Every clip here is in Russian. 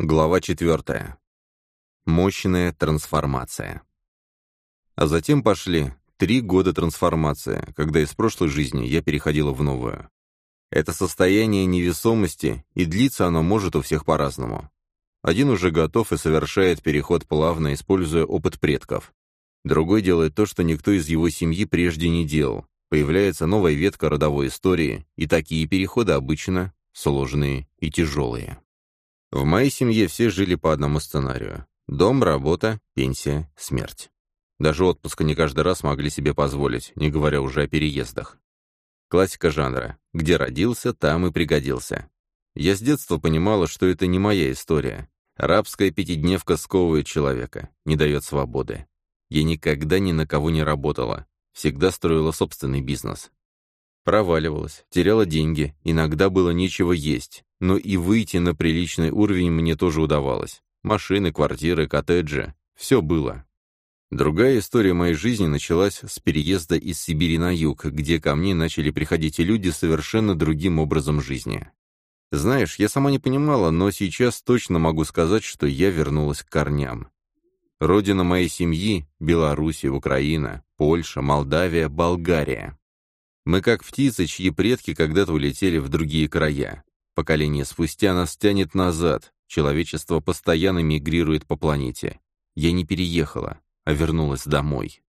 Глава четвертая. Мощная трансформация. А затем пошли три года трансформации, когда из прошлой жизни я переходила в новую. Это состояние невесомости, и длится оно может у всех по-разному. Один уже готов и совершает переход плавно, используя опыт предков. Другой делает то, что никто из его семьи прежде не делал. Появляется новая ветка родовой истории, и такие переходы обычно сложные и тяжелые. В моей семье все жили по одному сценарию. Дом, работа, пенсия, смерть. Даже отпуска не каждый раз могли себе позволить, не говоря уже о переездах. Классика жанра. Где родился, там и пригодился. Я с детства понимала, что это не моя история. Рабская пятидневка сковывает человека, не дает свободы. Я никогда ни на кого не работала, всегда строила собственный бизнес. Проваливалась, теряла деньги, иногда было нечего есть, но и выйти на приличный уровень мне тоже удавалось. Машины, квартиры, коттеджи — все было. Другая история моей жизни началась с переезда из Сибири на юг, где ко мне начали приходить люди совершенно другим образом жизни. Знаешь, я сама не понимала, но сейчас точно могу сказать, что я вернулась к корням. Родина моей семьи — Белоруссия, Украина, Польша, Молдавия, Болгария. Мы как птицы, чьи предки когда-то улетели в другие края. Поколение спустя нас тянет назад, человечество постоянно мигрирует по планете. Я не переехала, а вернулась домой.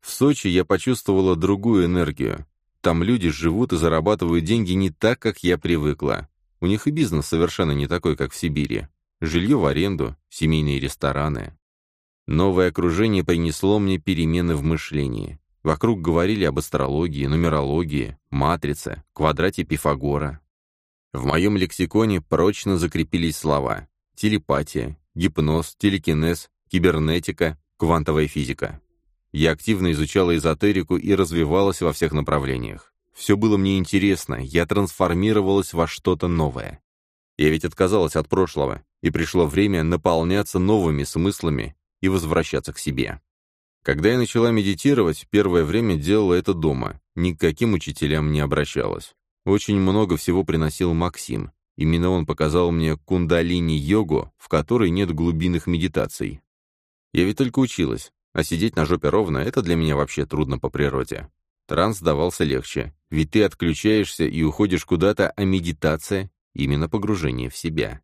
В Сочи я почувствовала другую энергию. Там люди живут и зарабатывают деньги не так, как я привыкла. У них и бизнес совершенно не такой, как в Сибири. Жилье в аренду, семейные рестораны. Новое окружение принесло мне перемены в мышлении. Вокруг говорили об астрологии, нумерологии, матрице, квадрате Пифагора. В моем лексиконе прочно закрепились слова телепатия, гипноз, телекинез, кибернетика, квантовая физика. Я активно изучала эзотерику и развивалась во всех направлениях. Все было мне интересно, я трансформировалась во что-то новое. Я ведь отказалась от прошлого, и пришло время наполняться новыми смыслами и возвращаться к себе. Когда я начала медитировать, первое время делала это дома, ни к каким учителям не обращалась. Очень много всего приносил Максим. Именно он показал мне кундалини-йогу, в которой нет глубинных медитаций. Я ведь только училась, а сидеть на жопе ровно — это для меня вообще трудно по природе. Транс давался легче, ведь ты отключаешься и уходишь куда-то, а медитация — именно погружение в себя.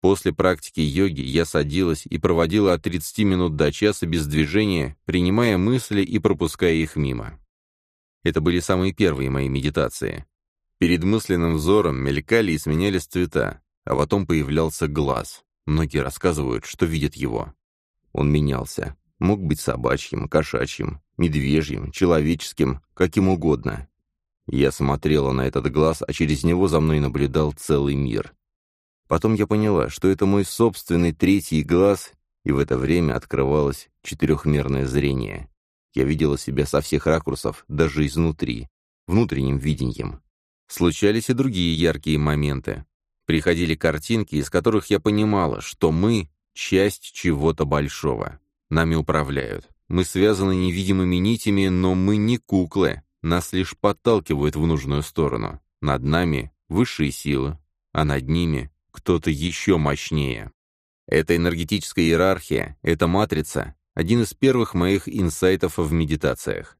После практики йоги я садилась и проводила от 30 минут до часа без движения, принимая мысли и пропуская их мимо. Это были самые первые мои медитации. Перед мысленным взором мелькали и сменялись цвета, а потом появлялся глаз. Многие рассказывают, что видят его. Он менялся. Мог быть собачьим, кошачьим, медвежьим, человеческим, каким угодно. Я смотрела на этот глаз, а через него за мной наблюдал целый мир. Потом я поняла, что это мой собственный третий глаз, и в это время открывалось четырехмерное зрение. Я видела себя со всех ракурсов, даже изнутри, внутренним видением. Случались и другие яркие моменты. Приходили картинки, из которых я понимала, что мы — часть чего-то большого. Нами управляют. Мы связаны невидимыми нитями, но мы не куклы. Нас лишь подталкивают в нужную сторону. Над нами высшие силы, а над ними кто-то еще мощнее. Эта энергетическая иерархия, эта матрица — один из первых моих инсайтов в медитациях.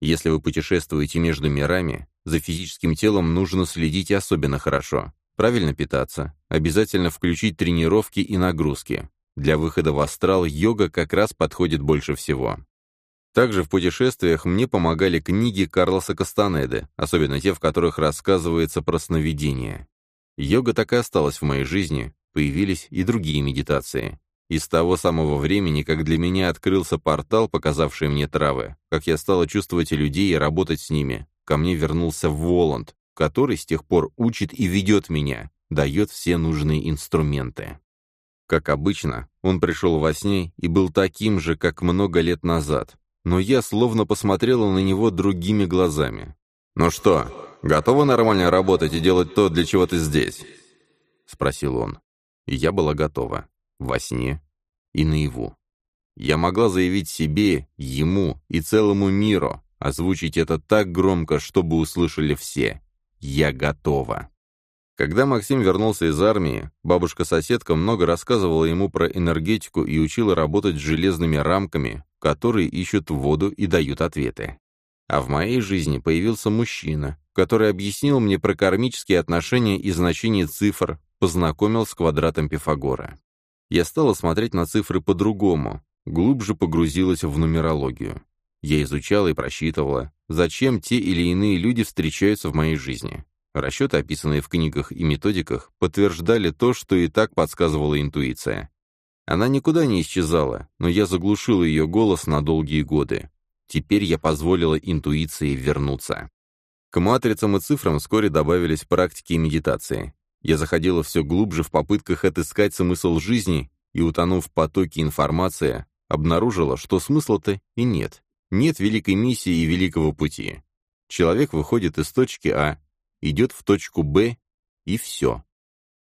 Если вы путешествуете между мирами, за физическим телом нужно следить особенно хорошо. Правильно питаться, обязательно включить тренировки и нагрузки. Для выхода в астрал йога как раз подходит больше всего. Также в путешествиях мне помогали книги Карлоса Кастанеды, особенно те, в которых рассказывается про сновидения. Йога так и осталась в моей жизни, появились и другие медитации. И с того самого времени, как для меня открылся портал, показавший мне травы, как я стала чувствовать людей и работать с ними, ко мне вернулся Воланд, который с тех пор учит и ведет меня, дает все нужные инструменты. Как обычно, он пришел во сне и был таким же, как много лет назад, но я словно посмотрела на него другими глазами. «Ну что, готова нормально работать и делать то, для чего ты здесь?» — спросил он. И я была готова. Во сне и наяву. Я могла заявить себе, ему и целому миру, озвучить это так громко, чтобы услышали все. Я готова. Когда Максим вернулся из армии, бабушка-соседка много рассказывала ему про энергетику и учила работать с железными рамками, которые ищут воду и дают ответы. А в моей жизни появился мужчина, который объяснил мне про кармические отношения и значение цифр, познакомил с квадратом Пифагора. Я стала смотреть на цифры по-другому, глубже погрузилась в нумерологию. Я изучала и просчитывала, зачем те или иные люди встречаются в моей жизни. Расчеты, описанные в книгах и методиках, подтверждали то, что и так подсказывала интуиция. Она никуда не исчезала, но я заглушила ее голос на долгие годы. Теперь я позволила интуиции вернуться. К матрицам и цифрам вскоре добавились практики и медитации. Я заходила все глубже в попытках отыскать смысл жизни и, утонув в потоке информации, обнаружила, что смысла-то и нет. Нет великой миссии и великого пути. Человек выходит из точки А, идет в точку Б, и все.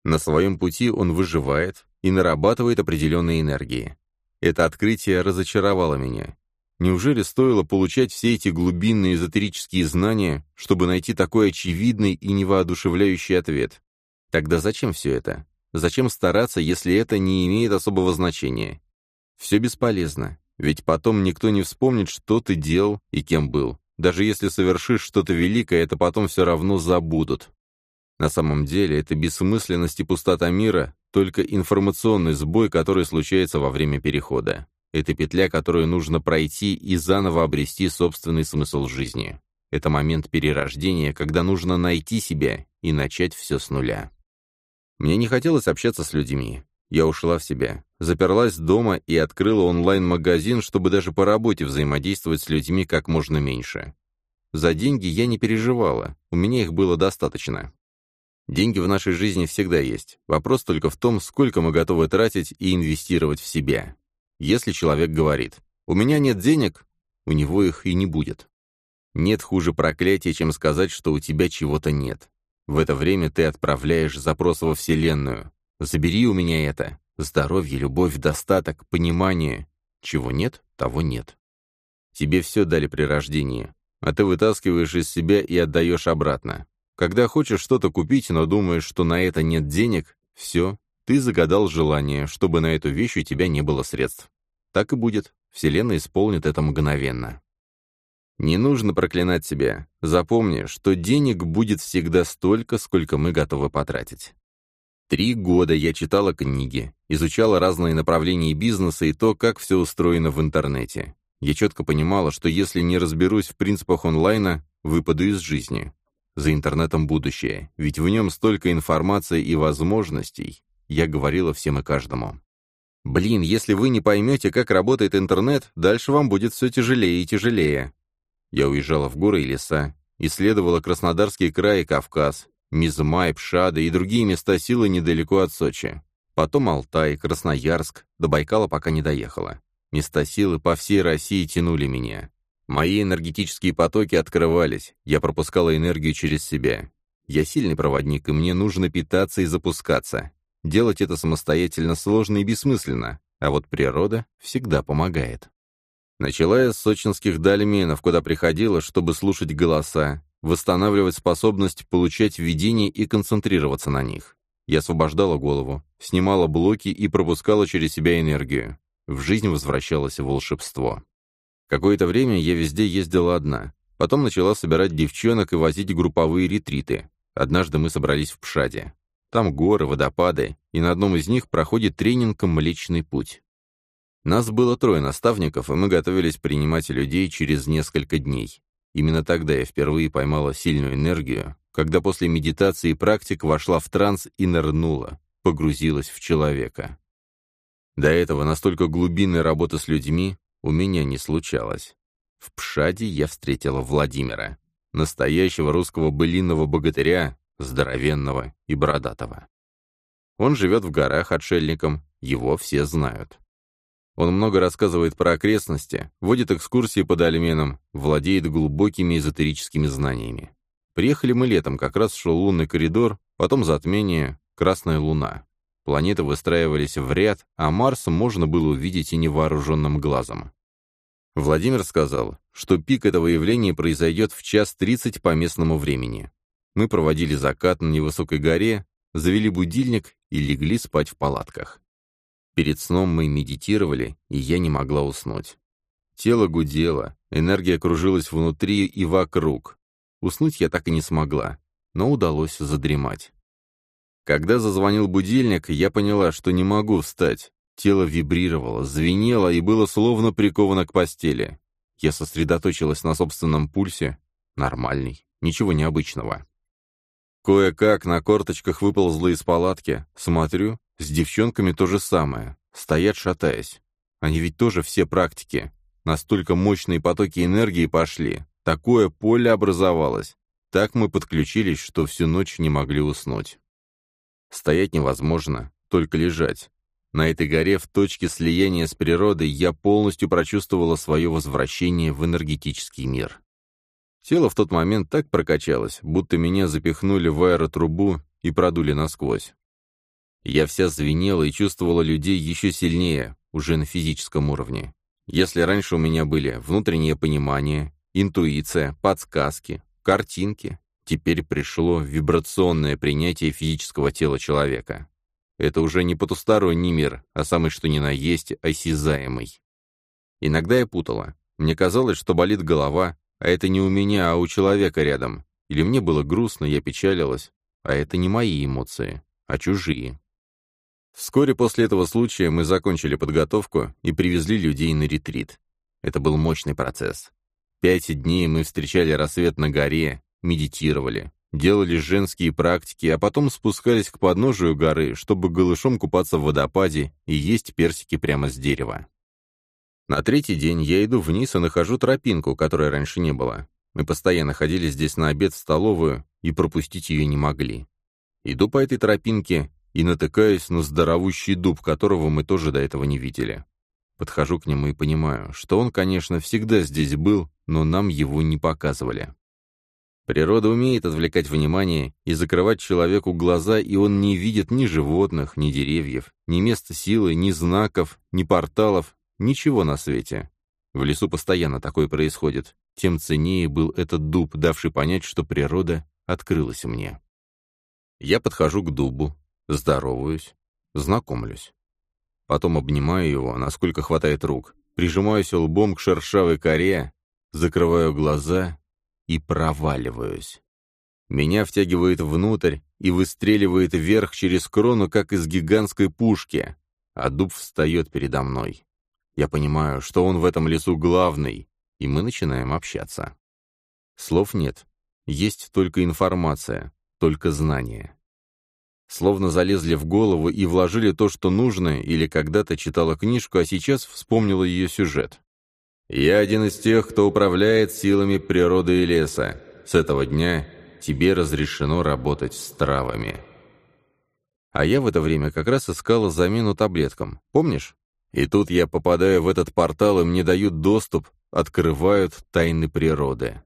На своем пути он выживает и нарабатывает определенные энергии. Это открытие разочаровало меня. Неужели стоило получать все эти глубинные эзотерические знания, чтобы найти такой очевидный и невоодушевляющий ответ? Тогда зачем все это? Зачем стараться, если это не имеет особого значения? Все бесполезно, ведь потом никто не вспомнит, что ты делал и кем был. Даже если совершишь что-то великое, это потом все равно забудут. На самом деле, это бессмысленность и пустота мира, только информационный сбой, который случается во время перехода. Это петля, которую нужно пройти и заново обрести собственный смысл жизни. Это момент перерождения, когда нужно найти себя и начать все с нуля. Мне не хотелось общаться с людьми. Я ушла в себя, заперлась дома и открыла онлайн-магазин, чтобы даже по работе взаимодействовать с людьми как можно меньше. За деньги я не переживала, у меня их было достаточно. Деньги в нашей жизни всегда есть. Вопрос только в том, сколько мы готовы тратить и инвестировать в себя. Если человек говорит «у меня нет денег», у него их и не будет. Нет хуже проклятия, чем сказать, что у тебя чего-то нет. В это время ты отправляешь запрос во Вселенную. Забери у меня это. Здоровье, любовь, достаток, понимание. Чего нет, того нет. Тебе все дали при рождении, а ты вытаскиваешь из себя и отдаешь обратно. Когда хочешь что-то купить, но думаешь, что на это нет денег, все, ты загадал желание, чтобы на эту вещь у тебя не было средств. Так и будет. Вселенная исполнит это мгновенно. Не нужно проклинать себя. Запомни, что денег будет всегда столько, сколько мы готовы потратить. Три года я читала книги, изучала разные направления бизнеса и то, как все устроено в интернете. Я четко понимала, что если не разберусь в принципах онлайна, выпаду из жизни. За интернетом будущее, ведь в нем столько информации и возможностей, я говорила всем и каждому. Блин, если вы не поймете, как работает интернет, дальше вам будет все тяжелее и тяжелее. Я уезжала в горы и леса, исследовала Краснодарский край и Кавказ, Мизмай, Пшада и другие места силы недалеко от Сочи. Потом Алтай, Красноярск, до Байкала пока не доехала. Места силы по всей России тянули меня. Мои энергетические потоки открывались, я пропускала энергию через себя. Я сильный проводник, и мне нужно питаться и запускаться. Делать это самостоятельно сложно и бессмысленно, а вот природа всегда помогает. Начала я с сочинских дольменов, куда приходила, чтобы слушать голоса, восстанавливать способность получать видения и концентрироваться на них. Я освобождала голову, снимала блоки и пропускала через себя энергию. В жизнь возвращалось волшебство. Какое-то время я везде ездила одна. Потом начала собирать девчонок и возить групповые ретриты. Однажды мы собрались в Пшаде. Там горы, водопады, и на одном из них проходит тренинг «Млечный путь». Нас было трое наставников, и мы готовились принимать людей через несколько дней. Именно тогда я впервые поймала сильную энергию, когда после медитации и практик вошла в транс и нырнула, погрузилась в человека. До этого настолько глубинной работы с людьми у меня не случалось. В Пшаде я встретила Владимира, настоящего русского былинного богатыря, здоровенного и бородатого. Он живет в горах отшельником, его все знают. Он много рассказывает про окрестности, водит экскурсии по дольменам, владеет глубокими эзотерическими знаниями. Приехали мы летом, как раз шел лунный коридор, потом затмение, красная луна. Планеты выстраивались в ряд, а Марс можно было увидеть и невооруженным глазом. Владимир сказал, что пик этого явления произойдет в час тридцать по местному времени. Мы проводили закат на невысокой горе, завели будильник и легли спать в палатках. Перед сном мы медитировали, и я не могла уснуть. Тело гудело, энергия кружилась внутри и вокруг. Уснуть я так и не смогла, но удалось задремать. Когда зазвонил будильник, я поняла, что не могу встать. Тело вибрировало, звенело и было словно приковано к постели. Я сосредоточилась на собственном пульсе. Нормальный, ничего необычного. Кое-как на корточках выползла из палатки. Смотрю, с девчонками то же самое. Стоят, шатаясь. Они ведь тоже все практики. Настолько мощные потоки энергии пошли. Такое поле образовалось. Так мы подключились, что всю ночь не могли уснуть. Стоять невозможно, только лежать. На этой горе, в точке слияния с природой, я полностью прочувствовала свое возвращение в энергетический мир. Тело в тот момент так прокачалось, будто меня запихнули в аэротрубу и продули насквозь. Я вся звенела и чувствовала людей еще сильнее, уже на физическом уровне. Если раньше у меня были внутреннее понимание, интуиция, подсказки, картинки, теперь пришло вибрационное принятие физического тела человека. Это уже не потусторонний мир, а самый что ни на есть осязаемый. Иногда я путала. Мне казалось, что болит голова, а это не у меня, а у человека рядом. Или мне было грустно, я печалилась. А это не мои эмоции, а чужие. Вскоре после этого случая мы закончили подготовку и привезли людей на ретрит. Это был мощный процесс. Пять дней мы встречали рассвет на горе, медитировали, делали женские практики, а потом спускались к подножию горы, чтобы голышом купаться в водопаде и есть персики прямо с дерева. На третий день я иду вниз и нахожу тропинку, которой раньше не было. Мы постоянно ходили здесь на обед в столовую и пропустить ее не могли. Иду по этой тропинке и натыкаюсь на здоровущий дуб, которого мы тоже до этого не видели. Подхожу к нему и понимаю, что он, конечно, всегда здесь был, но нам его не показывали. Природа умеет отвлекать внимание и закрывать человеку глаза, и он не видит ни животных, ни деревьев, ни места силы, ни знаков, ни порталов, Ничего на свете. В лесу постоянно такое происходит. Тем ценнее был этот дуб, давший понять, что природа открылась мне. Я подхожу к дубу, здороваюсь, знакомлюсь. Потом обнимаю его, насколько хватает рук, прижимаюсь лбом к шершавой коре, закрываю глаза и проваливаюсь. Меня втягивает внутрь и выстреливает вверх через крону, как из гигантской пушки, а дуб встает передо мной. Я понимаю, что он в этом лесу главный, и мы начинаем общаться. Слов нет. Есть только информация, только знания. Словно залезли в голову и вложили то, что нужно, или когда-то читала книжку, а сейчас вспомнила ее сюжет. «Я один из тех, кто управляет силами природы и леса. С этого дня тебе разрешено работать с травами». А я в это время как раз искала замену таблеткам. Помнишь? И тут я попадаю в этот портал, и мне дают доступ, открывают тайны природы.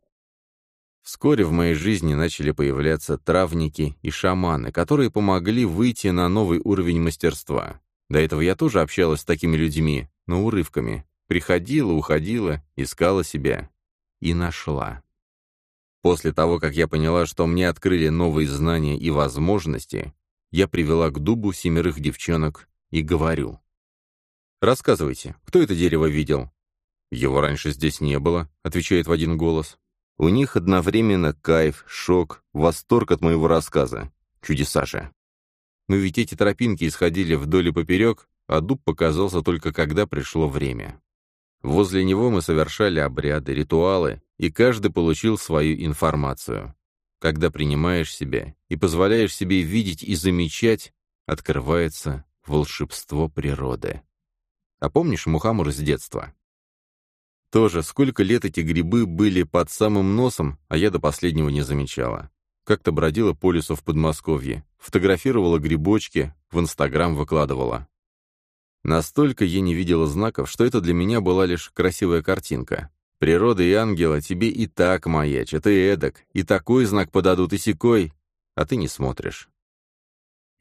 Вскоре в моей жизни начали появляться травники и шаманы, которые помогли выйти на новый уровень мастерства. До этого я тоже общалась с такими людьми, но урывками. Приходила, уходила, искала себя. И нашла. После того, как я поняла, что мне открыли новые знания и возможности, я привела к дубу семерых девчонок и говорю. «Рассказывайте, кто это дерево видел?» «Его раньше здесь не было», — отвечает в один голос. У них одновременно кайф, шок, восторг от моего рассказа. Чудеса же. Но ведь эти тропинки исходили вдоль и поперек, а дуб показался только когда пришло время. Возле него мы совершали обряды, ритуалы, и каждый получил свою информацию. Когда принимаешь себя и позволяешь себе видеть и замечать, открывается волшебство природы. А помнишь Мухаммур с детства? Тоже, сколько лет эти грибы были под самым носом, а я до последнего не замечала. Как-то бродила по лесу в Подмосковье, фотографировала грибочки, в Инстаграм выкладывала. Настолько я не видела знаков, что это для меня была лишь красивая картинка. Природа и ангела тебе и так маячат, и эдак, и такой знак подадут, и сякой, а ты не смотришь.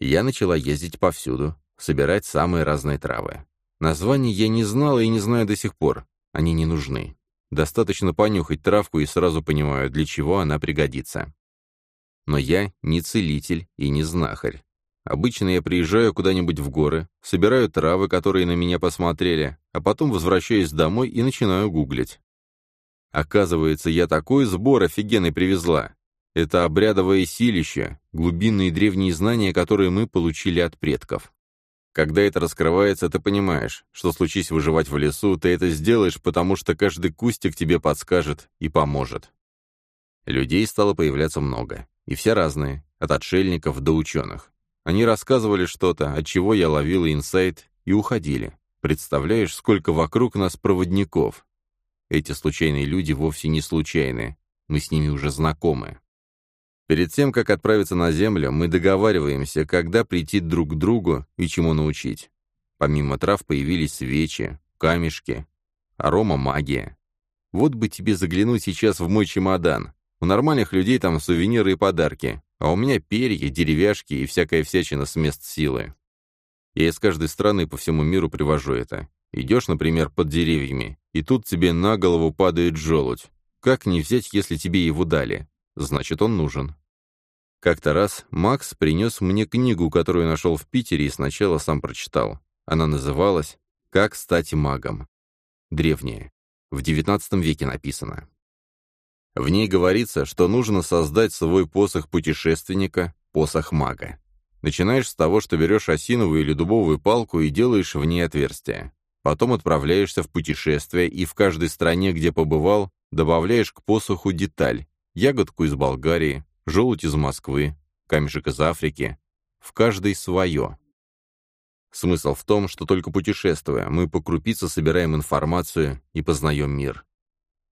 Я начала ездить повсюду, собирать самые разные травы. Названий я не знала и не знаю до сих пор. Они не нужны. Достаточно понюхать травку и сразу понимаю, для чего она пригодится. Но я не целитель и не знахарь. Обычно я приезжаю куда-нибудь в горы, собираю травы, которые на меня посмотрели, а потом возвращаюсь домой и начинаю гуглить. Оказывается, я такой сбор офигенный привезла. Это обрядовое силище, глубинные древние знания, которые мы получили от предков. Когда это раскрывается, ты понимаешь, что случись выживать в лесу, ты это сделаешь, потому что каждый кустик тебе подскажет и поможет. Людей стало появляться много, и все разные, от отшельников до ученых. Они рассказывали что-то, от чего я ловила инсайт, и уходили. Представляешь, сколько вокруг нас проводников. Эти случайные люди вовсе не случайны, мы с ними уже знакомы. Перед тем, как отправиться на Землю, мы договариваемся, когда прийти друг к другу и чему научить. Помимо трав появились свечи, камешки, арома магия. Вот бы тебе заглянуть сейчас в мой чемодан. У нормальных людей там сувениры и подарки, а у меня перья, деревяшки и всякая всячина с мест силы. Я из каждой страны по всему миру привожу это. Идешь, например, под деревьями, и тут тебе на голову падает желудь. Как не взять, если тебе его дали? Значит, он нужен. Как-то раз Макс принес мне книгу, которую нашел в Питере и сначала сам прочитал. Она называлась «Как стать магом». Древняя. В XIX веке написано. В ней говорится, что нужно создать свой посох путешественника, посох мага. Начинаешь с того, что берешь осиновую или дубовую палку и делаешь в ней отверстие. Потом отправляешься в путешествие и в каждой стране, где побывал, добавляешь к посоху деталь, ягодку из Болгарии, желудь из Москвы, камешек из Африки. В каждой свое. Смысл в том, что только путешествуя, мы по крупице собираем информацию и познаем мир.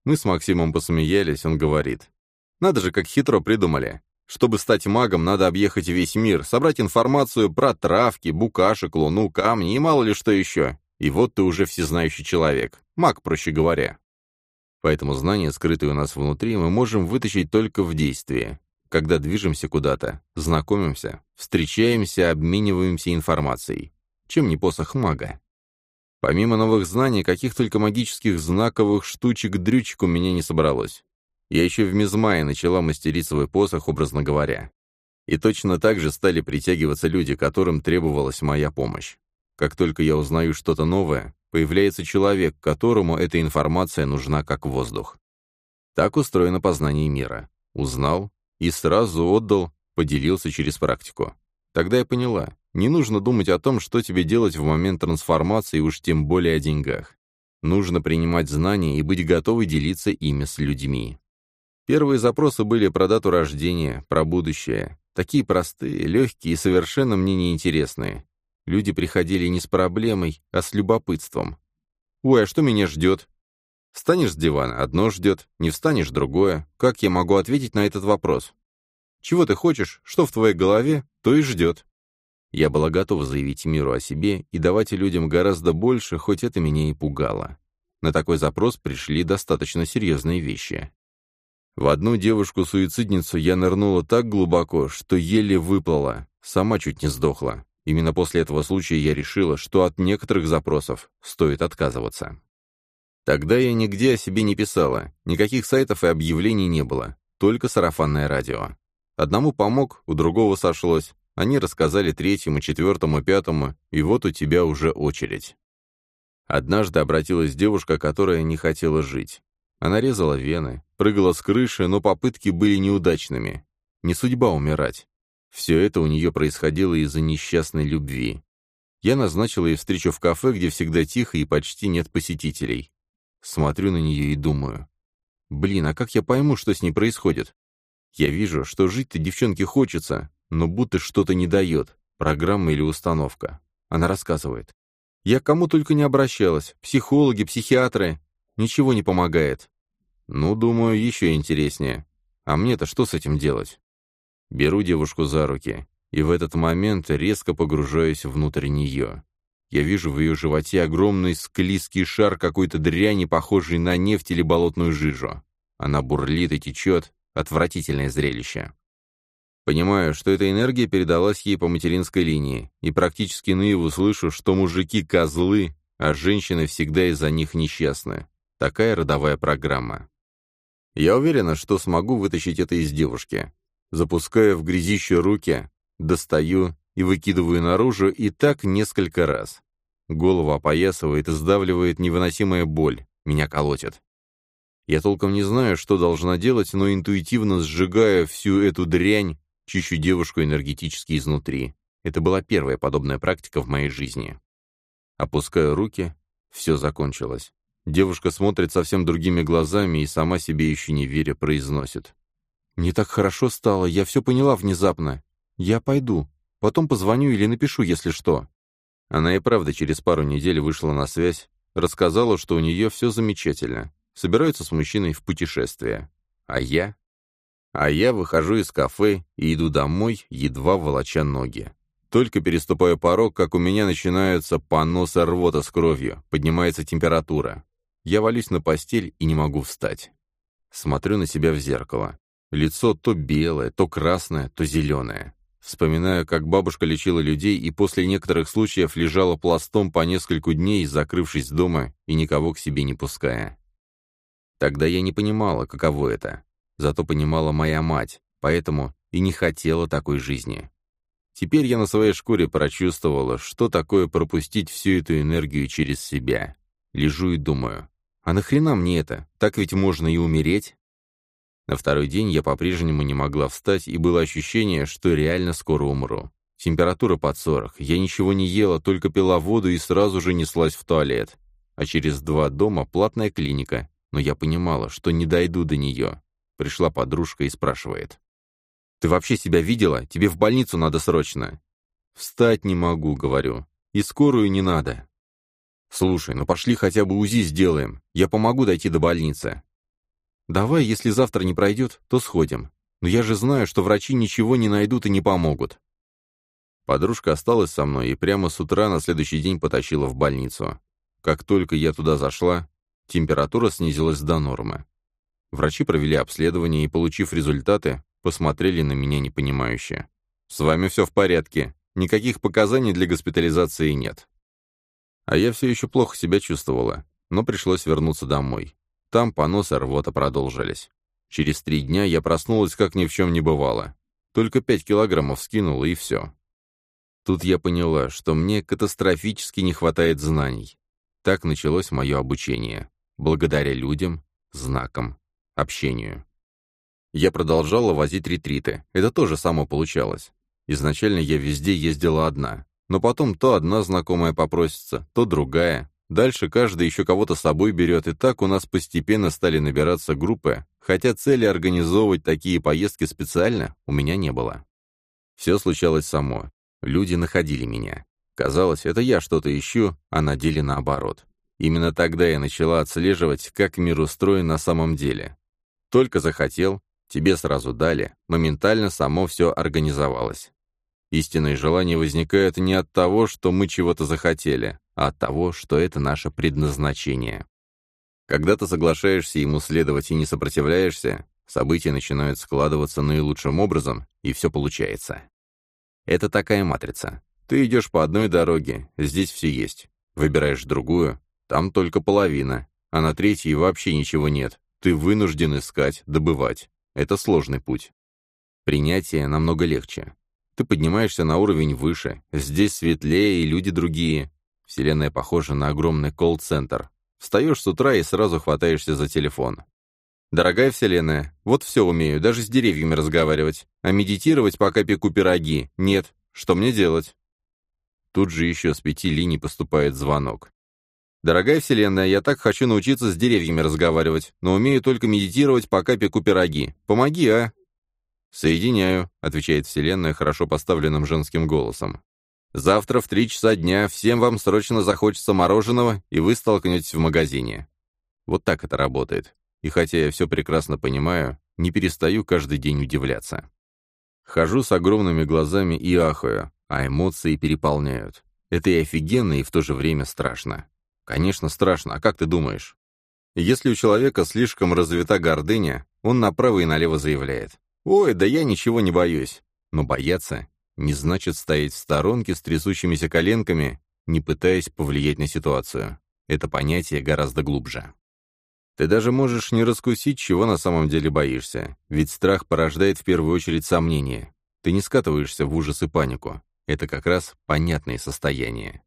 Мы с Максимом посмеялись, он говорит. Надо же, как хитро придумали. Чтобы стать магом, надо объехать весь мир, собрать информацию про травки, букашек, луну, камни и мало ли что еще. И вот ты уже всезнающий человек. Маг, проще говоря. Поэтому знания, скрытые у нас внутри, мы можем вытащить только в действии когда движемся куда-то, знакомимся, встречаемся, обмениваемся информацией. Чем не посох мага? Помимо новых знаний, каких только магических знаковых штучек-дрючек у меня не собралось. Я еще в Мизмае начала мастерить свой посох, образно говоря. И точно так же стали притягиваться люди, которым требовалась моя помощь. Как только я узнаю что-то новое, появляется человек, которому эта информация нужна как воздух. Так устроено познание мира. Узнал, и сразу отдал, поделился через практику. Тогда я поняла, не нужно думать о том, что тебе делать в момент трансформации, уж тем более о деньгах. Нужно принимать знания и быть готовой делиться ими с людьми. Первые запросы были про дату рождения, про будущее. Такие простые, легкие и совершенно мне неинтересные. Люди приходили не с проблемой, а с любопытством. «Ой, а что меня ждет? Встанешь с дивана, одно ждет, не встанешь, другое. Как я могу ответить на этот вопрос? Чего ты хочешь, что в твоей голове, то и ждет. Я была готова заявить миру о себе и давать людям гораздо больше, хоть это меня и пугало. На такой запрос пришли достаточно серьезные вещи. В одну девушку-суицидницу я нырнула так глубоко, что еле выплыла, сама чуть не сдохла. Именно после этого случая я решила, что от некоторых запросов стоит отказываться. Тогда я нигде о себе не писала, никаких сайтов и объявлений не было, только сарафанное радио. Одному помог, у другого сошлось. Они рассказали третьему, четвертому, пятому, и вот у тебя уже очередь. Однажды обратилась девушка, которая не хотела жить. Она резала вены, прыгала с крыши, но попытки были неудачными. Не судьба умирать. Все это у нее происходило из-за несчастной любви. Я назначила ей встречу в кафе, где всегда тихо и почти нет посетителей. Смотрю на нее и думаю. Блин, а как я пойму, что с ней происходит? Я вижу, что жить-то девчонке хочется, но будто что-то не дает, программа или установка. Она рассказывает. Я к кому только не обращалась, психологи, психиатры. Ничего не помогает. Ну, думаю, еще интереснее. А мне-то что с этим делать? Беру девушку за руки, и в этот момент резко погружаюсь внутрь нее. Я вижу в ее животе огромный склизкий шар какой-то дряни, похожий на нефть или болотную жижу. Она бурлит и течет. Отвратительное зрелище. Понимаю, что эта энергия передалась ей по материнской линии, и практически наяву слышу, что мужики — козлы, а женщины всегда из-за них несчастны. Такая родовая программа. Я уверена, что смогу вытащить это из девушки. запускаю в грязище руки, достаю и выкидываю наружу, и так несколько раз. Голову опоясывает и сдавливает невыносимая боль, меня колотит. Я толком не знаю, что должна делать, но интуитивно сжигая всю эту дрянь, чищу девушку энергетически изнутри. Это была первая подобная практика в моей жизни. Опускаю руки, все закончилось. Девушка смотрит совсем другими глазами и сама себе еще не веря произносит. «Не так хорошо стало, я все поняла внезапно. Я пойду. Потом позвоню или напишу, если что». Она и правда через пару недель вышла на связь, рассказала, что у нее все замечательно собираются с мужчиной в путешествие. А я? А я выхожу из кафе и иду домой, едва волоча ноги. Только переступаю порог, как у меня начинаются поносы рвота с кровью, поднимается температура. Я валюсь на постель и не могу встать. Смотрю на себя в зеркало. Лицо то белое, то красное, то зеленое. Вспоминаю, как бабушка лечила людей и после некоторых случаев лежала пластом по несколько дней, закрывшись дома и никого к себе не пуская. Тогда я не понимала, каково это. Зато понимала моя мать, поэтому и не хотела такой жизни. Теперь я на своей шкуре прочувствовала, что такое пропустить всю эту энергию через себя. Лежу и думаю, а нахрена мне это? Так ведь можно и умереть? На второй день я по-прежнему не могла встать, и было ощущение, что реально скоро умру. Температура под 40, я ничего не ела, только пила воду и сразу же неслась в туалет. А через два дома платная клиника, но я понимала, что не дойду до нее. Пришла подружка и спрашивает. «Ты вообще себя видела? Тебе в больницу надо срочно». «Встать не могу», — говорю. «И скорую не надо». «Слушай, ну пошли хотя бы УЗИ сделаем. Я помогу дойти до больницы». «Давай, если завтра не пройдет, то сходим. Но я же знаю, что врачи ничего не найдут и не помогут». Подружка осталась со мной и прямо с утра на следующий день потащила в больницу. Как только я туда зашла, Температура снизилась до нормы. Врачи провели обследование и, получив результаты, посмотрели на меня непонимающе. «С вами все в порядке. Никаких показаний для госпитализации нет». А я все еще плохо себя чувствовала, но пришлось вернуться домой. Там понос и рвота продолжились. Через три дня я проснулась, как ни в чем не бывало. Только пять килограммов скинула, и все. Тут я поняла, что мне катастрофически не хватает знаний. Так началось мое обучение благодаря людям, знакам, общению. Я продолжала возить ретриты, это тоже само получалось. Изначально я везде ездила одна, но потом то одна знакомая попросится, то другая. Дальше каждый еще кого-то с собой берет, и так у нас постепенно стали набираться группы, хотя цели организовывать такие поездки специально у меня не было. Все случалось само. Люди находили меня. Казалось, это я что-то ищу, а на деле наоборот. Именно тогда я начала отслеживать, как мир устроен на самом деле. Только захотел, тебе сразу дали, моментально само все организовалось. Истинные желания возникают не от того, что мы чего-то захотели, а от того, что это наше предназначение. Когда ты соглашаешься ему следовать и не сопротивляешься, события начинают складываться наилучшим образом, и все получается. Это такая матрица. Ты идешь по одной дороге, здесь все есть. Выбираешь другую, там только половина, а на третьей вообще ничего нет. Ты вынужден искать, добывать. Это сложный путь. Принятие намного легче. Ты поднимаешься на уровень выше, здесь светлее и люди другие. Вселенная похожа на огромный колл-центр. Встаешь с утра и сразу хватаешься за телефон. «Дорогая Вселенная, вот все умею, даже с деревьями разговаривать. А медитировать, пока пеку пироги, нет. Что мне делать?» Тут же еще с пяти линий поступает звонок. «Дорогая Вселенная, я так хочу научиться с деревьями разговаривать, но умею только медитировать, пока пеку пироги. Помоги, а?» «Соединяю», — отвечает Вселенная хорошо поставленным женским голосом. «Завтра в три часа дня всем вам срочно захочется мороженого, и вы столкнетесь в магазине». Вот так это работает. И хотя я все прекрасно понимаю, не перестаю каждый день удивляться. Хожу с огромными глазами и ахаю, а эмоции переполняют. Это и офигенно, и в то же время страшно. Конечно, страшно, а как ты думаешь? Если у человека слишком развита гордыня, он направо и налево заявляет. «Ой, да я ничего не боюсь». Но бояться не значит стоять в сторонке с трясущимися коленками, не пытаясь повлиять на ситуацию. Это понятие гораздо глубже. Ты даже можешь не раскусить, чего на самом деле боишься, ведь страх порождает в первую очередь сомнения. Ты не скатываешься в ужас и панику. Это как раз понятное состояние.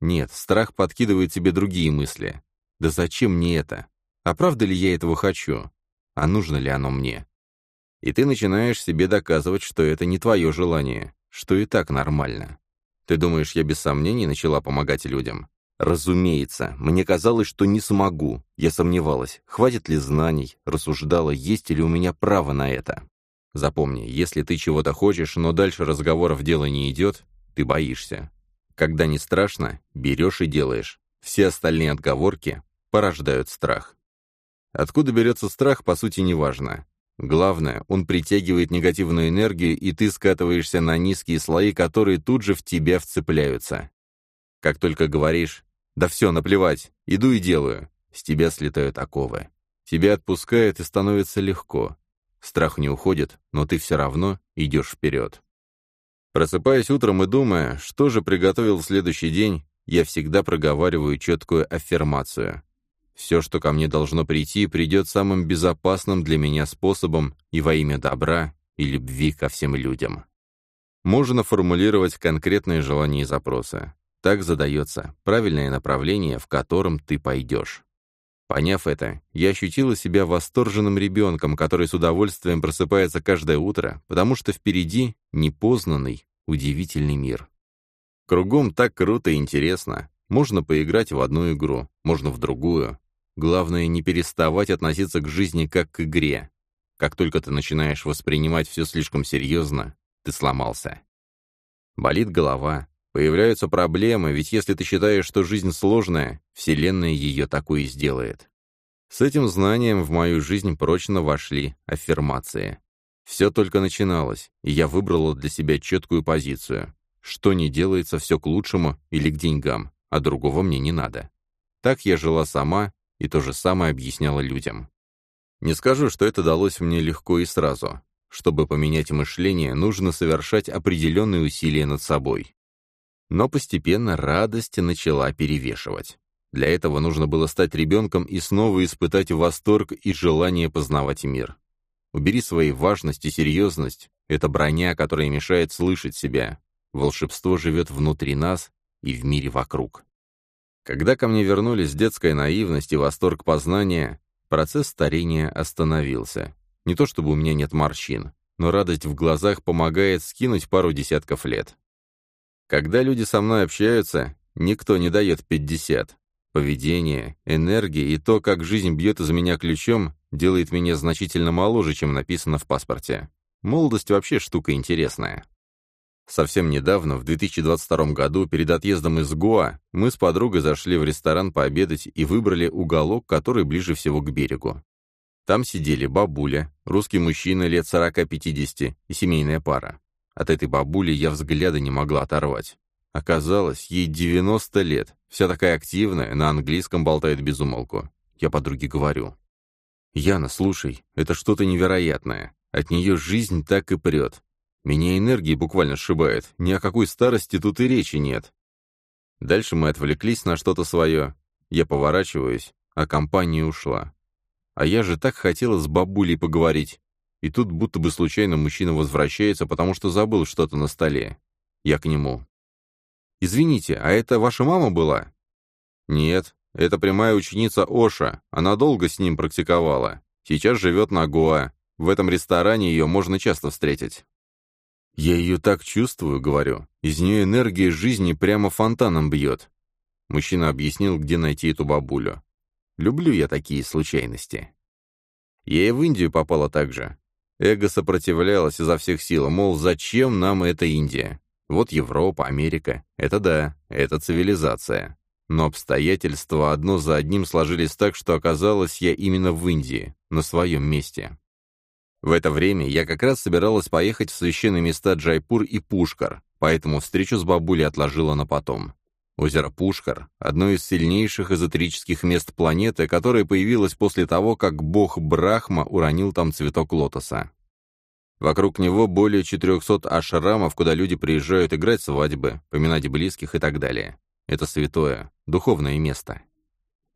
Нет, страх подкидывает тебе другие мысли. Да зачем мне это? А правда ли я этого хочу? А нужно ли оно мне? И ты начинаешь себе доказывать, что это не твое желание, что и так нормально. Ты думаешь, я без сомнений начала помогать людям? Разумеется, мне казалось, что не смогу. Я сомневалась, хватит ли знаний, рассуждала, есть ли у меня право на это. Запомни, если ты чего-то хочешь, но дальше разговоров дело не идет, ты боишься. Когда не страшно, берешь и делаешь. Все остальные отговорки порождают страх. Откуда берется страх, по сути, не важно. Главное, он притягивает негативную энергию, и ты скатываешься на низкие слои, которые тут же в тебя вцепляются. Как только говоришь «да все, наплевать, иду и делаю», с тебя слетают оковы. Тебя отпускает и становится легко. Страх не уходит, но ты все равно идешь вперед. Просыпаясь утром и думая, что же приготовил следующий день, я всегда проговариваю четкую аффирмацию. Все, что ко мне должно прийти, придет самым безопасным для меня способом и во имя добра и любви ко всем людям. Можно формулировать конкретные желания и запросы. Так задается правильное направление, в котором ты пойдешь. Поняв это, я ощутила себя восторженным ребенком, который с удовольствием просыпается каждое утро, потому что впереди непознанный, удивительный мир. Кругом так круто и интересно. Можно поиграть в одну игру, можно в другую, Главное, не переставать относиться к жизни как к игре. Как только ты начинаешь воспринимать все слишком серьезно, ты сломался. Болит голова, появляются проблемы, ведь если ты считаешь, что жизнь сложная, Вселенная ее такой и сделает. С этим знанием в мою жизнь прочно вошли аффирмации. Все только начиналось, и я выбрала для себя четкую позицию. Что не делается, все к лучшему или к деньгам, а другого мне не надо. Так я жила сама и то же самое объясняла людям. Не скажу, что это далось мне легко и сразу. Чтобы поменять мышление, нужно совершать определенные усилия над собой. Но постепенно радость начала перевешивать. Для этого нужно было стать ребенком и снова испытать восторг и желание познавать мир. Убери свои важность и серьезность — это броня, которая мешает слышать себя. Волшебство живет внутри нас и в мире вокруг. Когда ко мне вернулись детская наивность и восторг познания, процесс старения остановился. Не то чтобы у меня нет морщин, но радость в глазах помогает скинуть пару десятков лет. Когда люди со мной общаются, никто не дает 50. Поведение, энергия и то, как жизнь бьет из меня ключом, делает меня значительно моложе, чем написано в паспорте. Молодость вообще штука интересная. Совсем недавно, в 2022 году, перед отъездом из Гоа, мы с подругой зашли в ресторан пообедать и выбрали уголок, который ближе всего к берегу. Там сидели бабуля, русский мужчина лет 40-50 и семейная пара. От этой бабули я взгляда не могла оторвать. Оказалось, ей 90 лет, вся такая активная, на английском болтает без умолку. Я подруге говорю. «Яна, слушай, это что-то невероятное. От нее жизнь так и прет. Меня энергии буквально сшибает. Ни о какой старости тут и речи нет. Дальше мы отвлеклись на что-то свое. Я поворачиваюсь, а компания ушла. А я же так хотела с бабулей поговорить. И тут будто бы случайно мужчина возвращается, потому что забыл что-то на столе. Я к нему. «Извините, а это ваша мама была?» «Нет, это прямая ученица Оша. Она долго с ним практиковала. Сейчас живет на Гоа. В этом ресторане ее можно часто встретить». «Я ее так чувствую», — говорю. «Из нее энергия жизни прямо фонтаном бьет». Мужчина объяснил, где найти эту бабулю. Люблю я такие случайности. Я и в Индию попала так же. Эго сопротивлялось изо всех сил, мол, зачем нам эта Индия? Вот Европа, Америка. Это да, это цивилизация. Но обстоятельства одно за одним сложились так, что оказалось я именно в Индии, на своем месте. В это время я как раз собиралась поехать в священные места Джайпур и Пушкар, поэтому встречу с бабулей отложила на потом. Озеро Пушкар — одно из сильнейших эзотерических мест планеты, которое появилось после того, как бог Брахма уронил там цветок лотоса. Вокруг него более 400 ашрамов, куда люди приезжают играть свадьбы, поминать близких и так далее. Это святое, духовное место.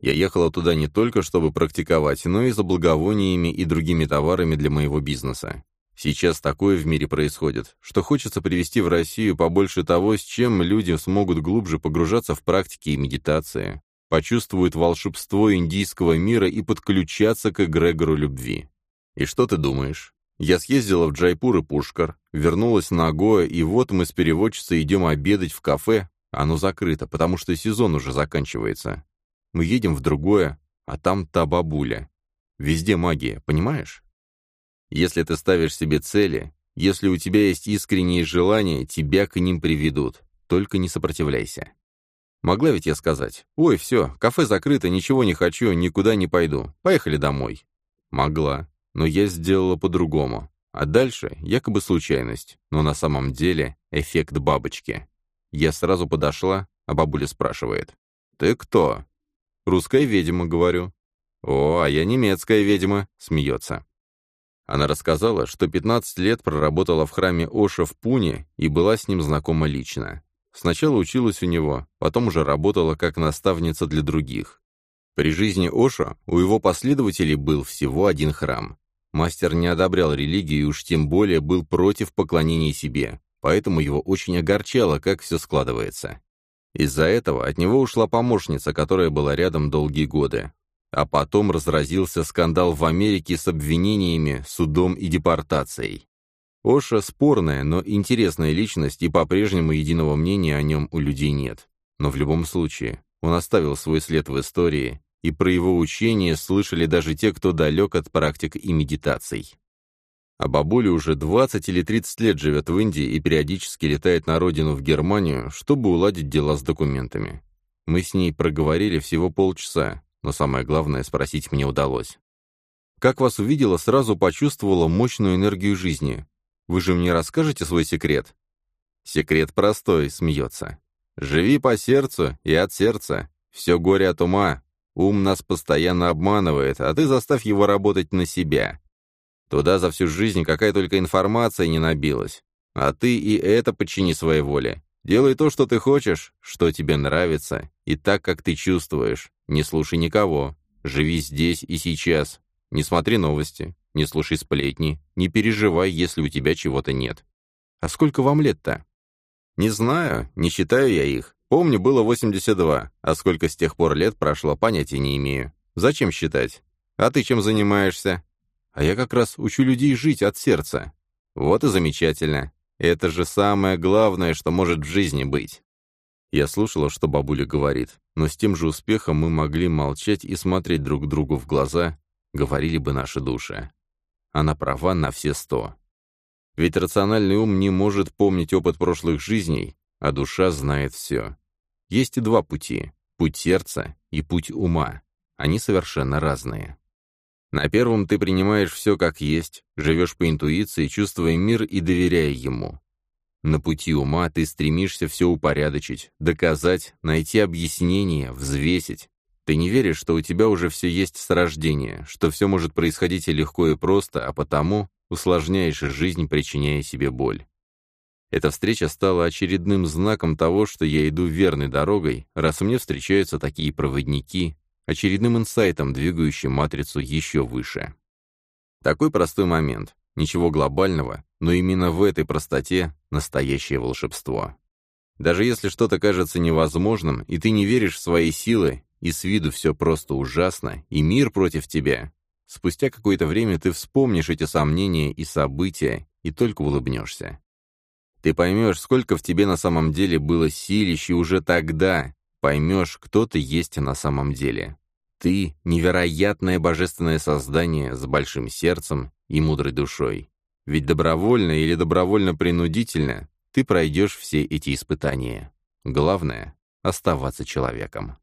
Я ехала туда не только, чтобы практиковать, но и за благовониями и другими товарами для моего бизнеса. Сейчас такое в мире происходит, что хочется привести в Россию побольше того, с чем люди смогут глубже погружаться в практики и медитации, почувствуют волшебство индийского мира и подключаться к эгрегору любви. И что ты думаешь? Я съездила в Джайпур и Пушкар, вернулась на Гоа, и вот мы с переводчицей идем обедать в кафе, оно закрыто, потому что сезон уже заканчивается. Мы едем в другое, а там та бабуля. Везде магия, понимаешь? Если ты ставишь себе цели, если у тебя есть искренние желания, тебя к ним приведут. Только не сопротивляйся. Могла ведь я сказать, «Ой, все, кафе закрыто, ничего не хочу, никуда не пойду. Поехали домой». Могла, но я сделала по-другому. А дальше якобы случайность, но на самом деле эффект бабочки. Я сразу подошла, а бабуля спрашивает, «Ты кто?» «Русская ведьма», — говорю. «О, а я немецкая ведьма», — смеется. Она рассказала, что 15 лет проработала в храме Оша в Пуне и была с ним знакома лично. Сначала училась у него, потом уже работала как наставница для других. При жизни Оша у его последователей был всего один храм. Мастер не одобрял религию и уж тем более был против поклонения себе, поэтому его очень огорчало, как все складывается. Из-за этого от него ушла помощница, которая была рядом долгие годы. А потом разразился скандал в Америке с обвинениями, судом и депортацией. Оша спорная, но интересная личность, и по-прежнему единого мнения о нем у людей нет. Но в любом случае, он оставил свой след в истории, и про его учение слышали даже те, кто далек от практик и медитаций. А бабуля уже 20 или 30 лет живет в Индии и периодически летает на родину в Германию, чтобы уладить дела с документами. Мы с ней проговорили всего полчаса, но самое главное спросить мне удалось. Как вас увидела, сразу почувствовала мощную энергию жизни. Вы же мне расскажете свой секрет? Секрет простой, смеется. Живи по сердцу и от сердца. Все горе от ума. Ум нас постоянно обманывает, а ты заставь его работать на себя. Туда за всю жизнь какая только информация не набилась. А ты и это подчини своей воле. Делай то, что ты хочешь, что тебе нравится, и так, как ты чувствуешь. Не слушай никого. Живи здесь и сейчас. Не смотри новости, не слушай сплетни, не переживай, если у тебя чего-то нет. А сколько вам лет-то? Не знаю, не считаю я их. Помню, было 82, а сколько с тех пор лет прошло, понятия не имею. Зачем считать? А ты чем занимаешься? А я как раз учу людей жить от сердца. Вот и замечательно. Это же самое главное, что может в жизни быть. Я слушала, что бабуля говорит, но с тем же успехом мы могли молчать и смотреть друг другу в глаза, говорили бы наши души. Она права на все сто. Ведь рациональный ум не может помнить опыт прошлых жизней, а душа знает все. Есть и два пути — путь сердца и путь ума. Они совершенно разные. На первом ты принимаешь все как есть, живешь по интуиции, чувствуя мир и доверяя ему. На пути ума ты стремишься все упорядочить, доказать, найти объяснение, взвесить. Ты не веришь, что у тебя уже все есть с рождения, что все может происходить и легко и просто, а потому усложняешь жизнь, причиняя себе боль. Эта встреча стала очередным знаком того, что я иду верной дорогой, раз мне встречаются такие проводники, очередным инсайтом, двигающим матрицу еще выше. Такой простой момент. Ничего глобального, но именно в этой простоте настоящее волшебство. Даже если что-то кажется невозможным, и ты не веришь в свои силы, и с виду все просто ужасно, и мир против тебя, спустя какое-то время ты вспомнишь эти сомнения и события, и только улыбнешься. Ты поймешь, сколько в тебе на самом деле было силищ, и уже тогда поймешь, кто ты есть на самом деле. Ты — невероятное божественное создание с большим сердцем и мудрой душой. Ведь добровольно или добровольно-принудительно ты пройдешь все эти испытания. Главное — оставаться человеком.